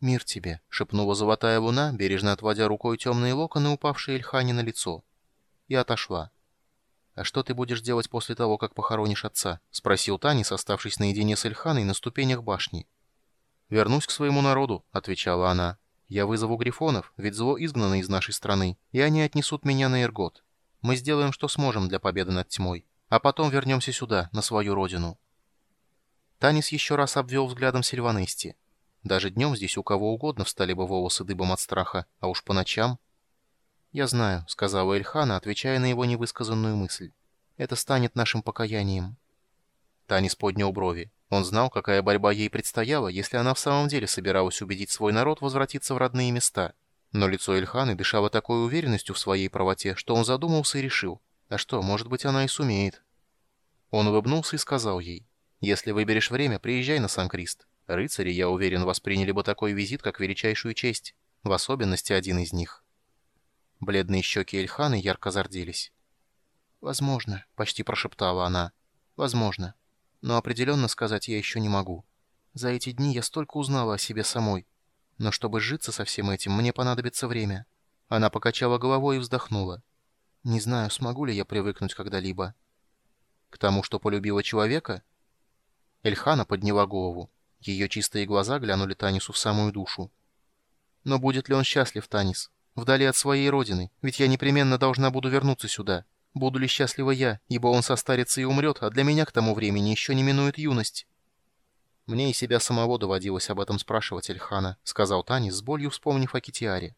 «Мир тебе», — шепнула золотая луна, бережно отводя рукой темные локоны, упавшие Эльхане на лицо. И отошла. «А что ты будешь делать после того, как похоронишь отца?» — спросил Танис, оставшись наедине с Эльханой на ступенях башни. «Вернусь к своему народу», — отвечала она. «Я вызову грифонов, ведь зло изгнано из нашей страны, и они отнесут меня на Эргот. Мы сделаем, что сможем для победы над тьмой, а потом вернемся сюда, на свою родину». Танис еще раз обвел взглядом Сильванести. Даже днем здесь у кого угодно встали бы волосы дыбом от страха, а уж по ночам... «Я знаю», — сказала Эльхана, отвечая на его невысказанную мысль. «Это станет нашим покаянием». Танис поднял брови. Он знал, какая борьба ей предстояла, если она в самом деле собиралась убедить свой народ возвратиться в родные места. Но лицо Эльханы дышало такой уверенностью в своей правоте, что он задумался и решил. А что, может быть, она и сумеет. Он улыбнулся и сказал ей, «Если выберешь время, приезжай на Сан-Крист. Рыцари, я уверен, восприняли бы такой визит как величайшую честь, в особенности один из них». Бледные щеки Эльханы ярко зарделись. «Возможно», — почти прошептала она. «Возможно. Но определенно сказать я еще не могу. За эти дни я столько узнала о себе самой. Но чтобы сжиться со всем этим, мне понадобится время». Она покачала головой и вздохнула. «Не знаю, смогу ли я привыкнуть когда-либо». «К тому, что полюбила человека?» Эльхана подняла голову. Ее чистые глаза глянули Танису в самую душу. «Но будет ли он счастлив, Танис? Вдали от своей родины, ведь я непременно должна буду вернуться сюда. Буду ли счастлива я, ибо он состарится и умрет, а для меня к тому времени еще не минует юность?» «Мне и себя самого доводилось об этом спрашивать, Эльхана», — сказал Танис, с болью вспомнив о Китиаре.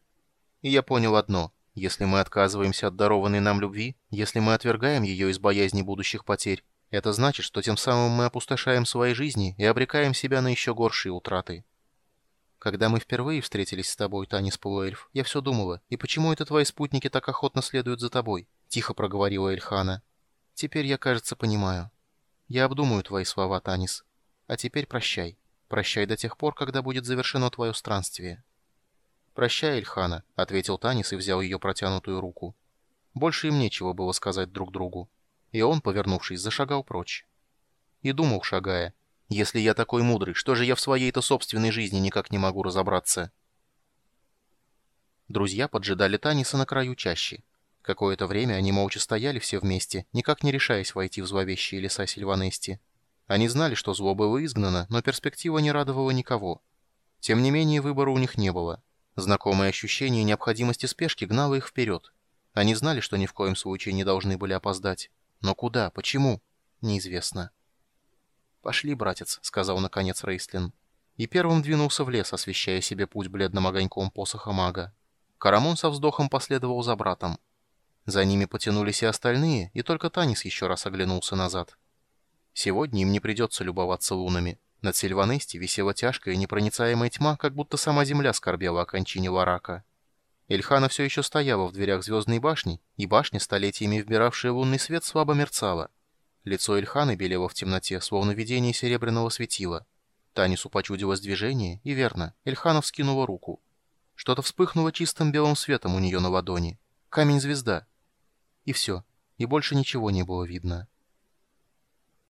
«И я понял одно. Если мы отказываемся от дарованной нам любви, если мы отвергаем ее из боязни будущих потерь, это значит, что тем самым мы опустошаем свои жизни и обрекаем себя на еще горшие утраты. Когда мы впервые встретились с тобой, Танис Полуэльф, я все думала, и почему это твои спутники так охотно следуют за тобой? Тихо проговорила Эльхана. Теперь я, кажется, понимаю. Я обдумаю твои слова, Танис. А теперь прощай. Прощай до тех пор, когда будет завершено твое странствие. «Прощай, Эльхана», — ответил Танис и взял ее протянутую руку. Больше им нечего было сказать друг другу. И он, повернувшись, зашагал прочь. И думал, шагая, «Если я такой мудрый, что же я в своей-то собственной жизни никак не могу разобраться?» Друзья поджидали Таниса на краю чащи. Какое-то время они молча стояли все вместе, никак не решаясь войти в зловещие леса Сильванести. Они знали, что зло было изгнано, но перспектива не радовала никого. Тем не менее, выбора у них не было. Знакомое ощущение необходимости спешки гнало их вперед. Они знали, что ни в коем случае не должны были опоздать. Но куда? Почему? Неизвестно. «Пошли, братец», — сказал наконец Рейстлин. И первым двинулся в лес, освещая себе путь бледным огоньком посоха мага. Карамон со вздохом последовал за братом. За ними потянулись и остальные, и только Танис еще раз оглянулся назад. Сегодня им не придется любоваться лунами. Над Сильванести висела тяжкая непроницаемая тьма, как будто сама земля скорбела о кончине Ларака. Эльхана все еще стояла в дверях звездной башни, и башня, столетиями вбиравшая лунный свет, слабо мерцала. Лицо Эльханы белело в темноте, словно видение серебряного светила. Танису почудилось движение, и верно, Эльхана вскинула руку. Что-то вспыхнуло чистым белым светом у нее на ладони. Камень-звезда. И все. И больше ничего не было видно.